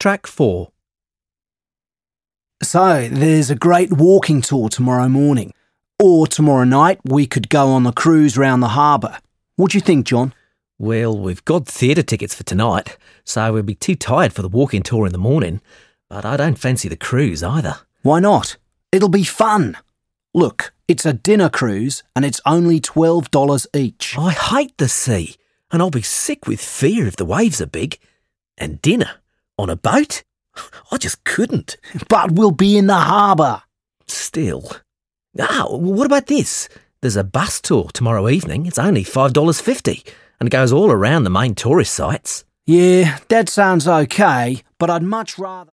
Track 4. So, there's a great walking tour tomorrow morning. Or tomorrow night, we could go on the cruise round the harbour. What do you think, John? Well, we've got theatre tickets for tonight, so we'll be too tired for the walking tour in the morning. But I don't fancy the cruise either. Why not? It'll be fun. Look, it's a dinner cruise and it's only $12 each. I hate the sea, and I'll be sick with fear if the waves are big. And dinner on a boat? I just couldn't. But we'll be in the harbour. Still. Ah, what about this? There's a bus tour tomorrow evening. It's only $5.50 and it goes all around the main tourist sites. Yeah, that sounds okay, but I'd much rather.